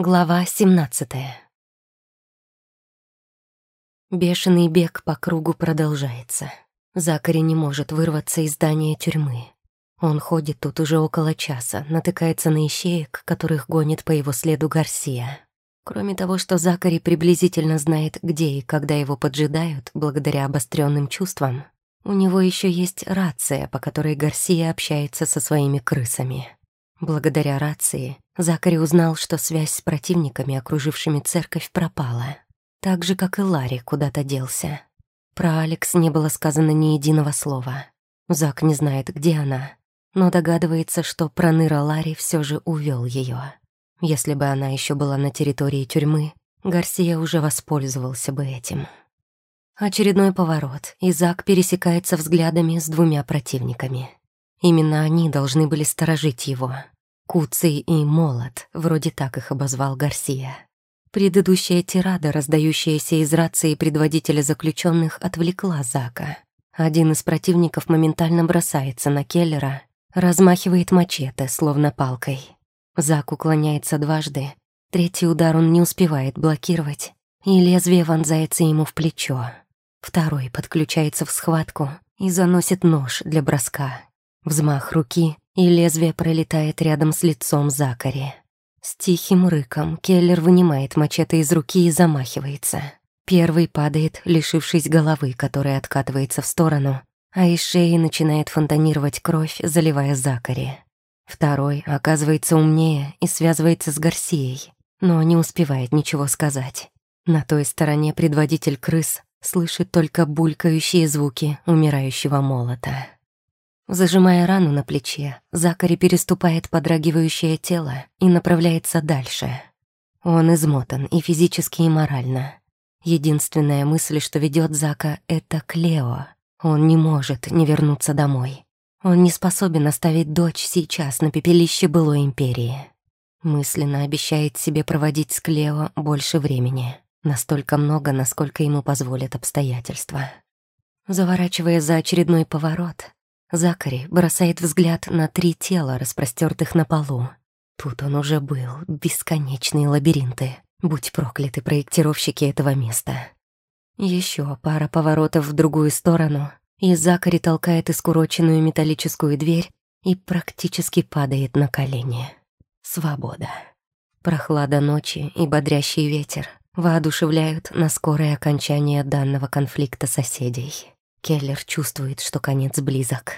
Глава 17 Бешеный бег по кругу продолжается. Закари не может вырваться из здания тюрьмы. Он ходит тут уже около часа, натыкается на ищеек, которых гонит по его следу Гарсия. Кроме того, что Закари приблизительно знает, где и когда его поджидают, благодаря обостренным чувствам, у него еще есть рация, по которой Гарсия общается со своими крысами. Благодаря рации Закари узнал, что связь с противниками, окружившими церковь, пропала. Так же, как и Ларри куда-то делся. Про Алекс не было сказано ни единого слова. Зак не знает, где она, но догадывается, что проныра Ларри все же увел ее. Если бы она еще была на территории тюрьмы, Гарсия уже воспользовался бы этим. Очередной поворот, и Зак пересекается взглядами с двумя противниками. Именно они должны были сторожить его. Куцый и Молот, вроде так их обозвал Гарсия. Предыдущая тирада, раздающаяся из рации предводителя заключенных, отвлекла Зака. Один из противников моментально бросается на Келлера, размахивает мачете, словно палкой. Зак уклоняется дважды, третий удар он не успевает блокировать, и лезвие вонзается ему в плечо. Второй подключается в схватку и заносит нож для броска. Взмах руки, и лезвие пролетает рядом с лицом Закари. С тихим рыком Келлер вынимает мачете из руки и замахивается. Первый падает, лишившись головы, которая откатывается в сторону, а из шеи начинает фонтанировать кровь, заливая Закари. Второй оказывается умнее и связывается с Гарсией, но не успевает ничего сказать. На той стороне предводитель крыс слышит только булькающие звуки умирающего молота. Зажимая рану на плече, Закари переступает подрагивающее тело и направляется дальше. Он измотан и физически, и морально. Единственная мысль, что ведет Зака, — это Клео. Он не может не вернуться домой. Он не способен оставить дочь сейчас на пепелище былой империи. Мысленно обещает себе проводить с Клео больше времени. Настолько много, насколько ему позволят обстоятельства. Заворачивая за очередной поворот, Закари бросает взгляд на три тела, распростертых на полу. Тут он уже был, бесконечные лабиринты. Будь прокляты проектировщики этого места. Еще пара поворотов в другую сторону, и Закари толкает искуроченную металлическую дверь и практически падает на колени. Свобода. Прохлада ночи и бодрящий ветер воодушевляют на скорое окончание данного конфликта соседей. Келлер чувствует, что конец близок.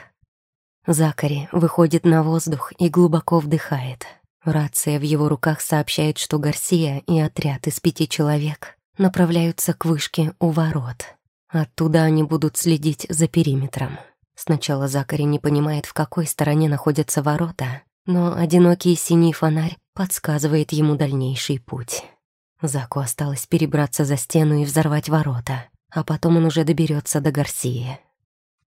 Закари выходит на воздух и глубоко вдыхает. Рация в его руках сообщает, что Гарсия и отряд из пяти человек направляются к вышке у ворот. Оттуда они будут следить за периметром. Сначала Закари не понимает, в какой стороне находятся ворота, но одинокий синий фонарь подсказывает ему дальнейший путь. Заку осталось перебраться за стену и взорвать ворота а потом он уже доберется до Гарсии.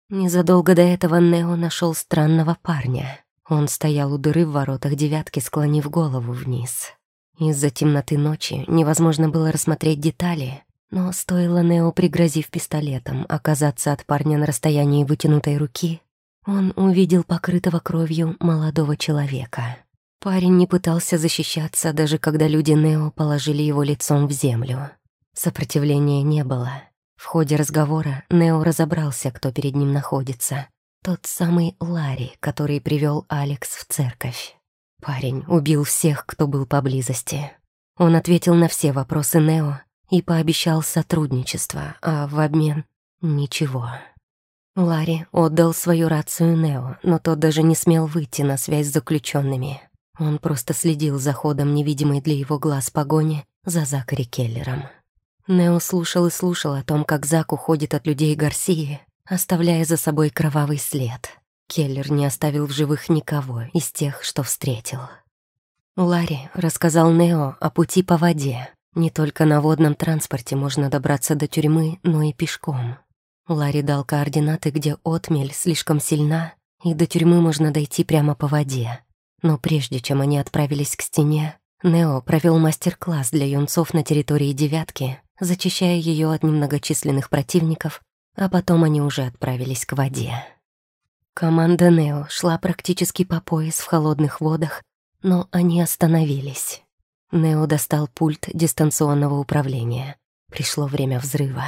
Незадолго до этого Нео нашел странного парня. Он стоял у дыры в воротах девятки, склонив голову вниз. Из-за темноты ночи невозможно было рассмотреть детали, но стоило Нео, пригрозив пистолетом, оказаться от парня на расстоянии вытянутой руки, он увидел покрытого кровью молодого человека. Парень не пытался защищаться, даже когда люди Нео положили его лицом в землю. Сопротивления не было. В ходе разговора Нео разобрался, кто перед ним находится. Тот самый Ларри, который привел Алекс в церковь. Парень убил всех, кто был поблизости. Он ответил на все вопросы Нео и пообещал сотрудничество, а в обмен — ничего. Ларри отдал свою рацию Нео, но тот даже не смел выйти на связь с заключенными. Он просто следил за ходом невидимой для его глаз погони за Закари Келлером. Нео слушал и слушал о том, как Зак уходит от людей Гарсии, оставляя за собой кровавый след. Келлер не оставил в живых никого из тех, что встретил. Ларри рассказал Нео о пути по воде. Не только на водном транспорте можно добраться до тюрьмы, но и пешком. Ларри дал координаты, где отмель слишком сильна, и до тюрьмы можно дойти прямо по воде. Но прежде чем они отправились к стене, Нео провел мастер-класс для юнцов на территории «девятки», зачищая ее от немногочисленных противников, а потом они уже отправились к воде. Команда Нео шла практически по пояс в холодных водах, но они остановились. Нео достал пульт дистанционного управления. Пришло время взрыва.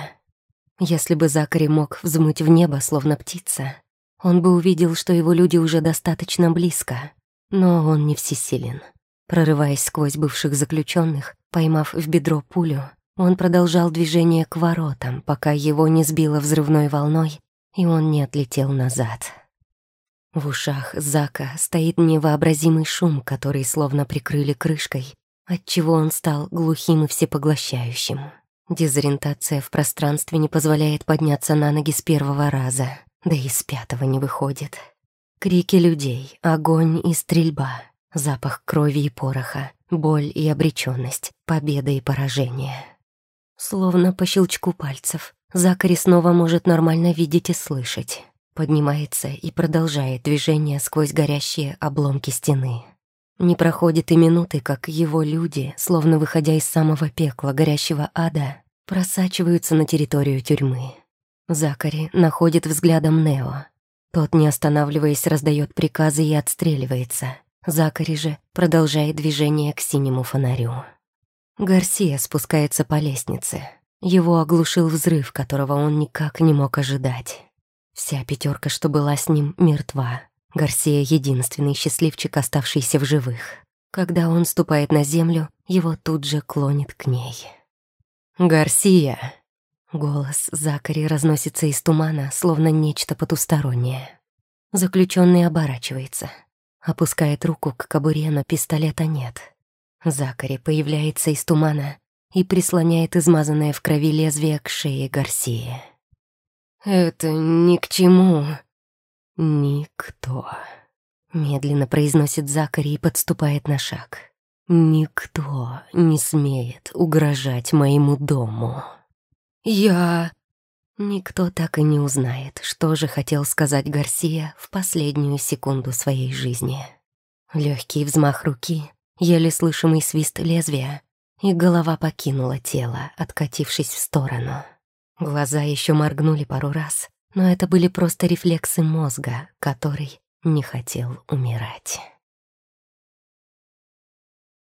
Если бы Закари мог взмыть в небо, словно птица, он бы увидел, что его люди уже достаточно близко. Но он не всесилен. Прорываясь сквозь бывших заключенных, поймав в бедро пулю, он продолжал движение к воротам, пока его не сбило взрывной волной, и он не отлетел назад. В ушах Зака стоит невообразимый шум, который словно прикрыли крышкой, отчего он стал глухим и всепоглощающим. Дезориентация в пространстве не позволяет подняться на ноги с первого раза, да и с пятого не выходит. Крики людей, огонь и стрельба, запах крови и пороха, боль и обреченность, победа и поражение. Словно по щелчку пальцев, Закари снова может нормально видеть и слышать. Поднимается и продолжает движение сквозь горящие обломки стены. Не проходит и минуты, как его люди, словно выходя из самого пекла горящего ада, просачиваются на территорию тюрьмы. Закари находит взглядом Нео. Тот, не останавливаясь, раздает приказы и отстреливается. Закари же продолжает движение к синему фонарю. Гарсия спускается по лестнице. Его оглушил взрыв, которого он никак не мог ожидать. Вся пятерка, что была с ним, мертва. Гарсия — единственный счастливчик, оставшийся в живых. Когда он ступает на землю, его тут же клонит к ней. «Гарсия!» Голос Закари разносится из тумана, словно нечто потустороннее. Заключенный оборачивается. Опускает руку к кобуре, но пистолета нет. Закари появляется из тумана и прислоняет измазанное в крови лезвие к шее Гарсии. «Это ни к чему». «Никто», — медленно произносит Закари и подступает на шаг. «Никто не смеет угрожать моему дому». «Я...» Никто так и не узнает, что же хотел сказать Гарсия в последнюю секунду своей жизни. Легкий взмах руки, еле слышимый свист лезвия, и голова покинула тело, откатившись в сторону. Глаза еще моргнули пару раз, но это были просто рефлексы мозга, который не хотел умирать.